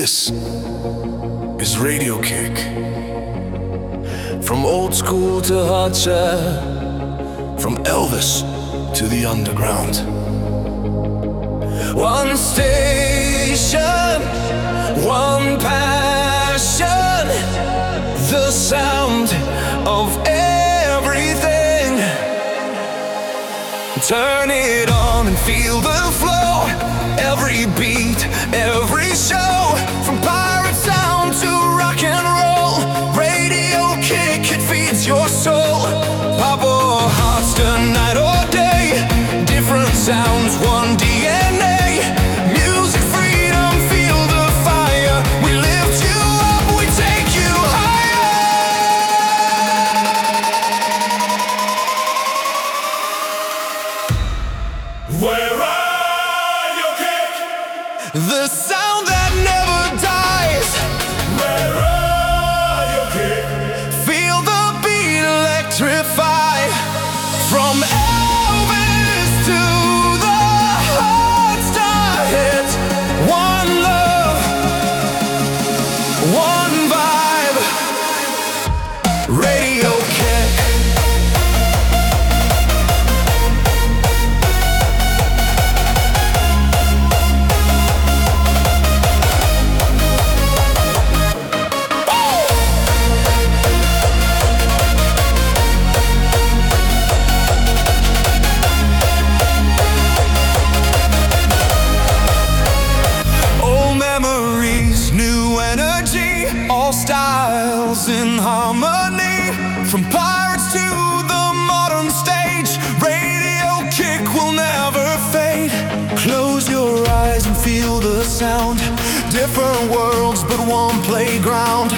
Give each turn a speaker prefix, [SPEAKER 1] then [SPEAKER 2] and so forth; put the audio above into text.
[SPEAKER 1] This is Radio Kick. From old school to hard from Elvis to the underground. One station, one passion, the sound of everything. Turn it on and feel the flow, every beat, every show, sounds, one DNA. Music freedom, feel the fire. We lift you up, we take you higher.
[SPEAKER 2] Are you kick?
[SPEAKER 1] The sound that never in harmony. From pirates to the modern stage, radio kick will never fade. Close your eyes and feel the sound. Different worlds, but one playground.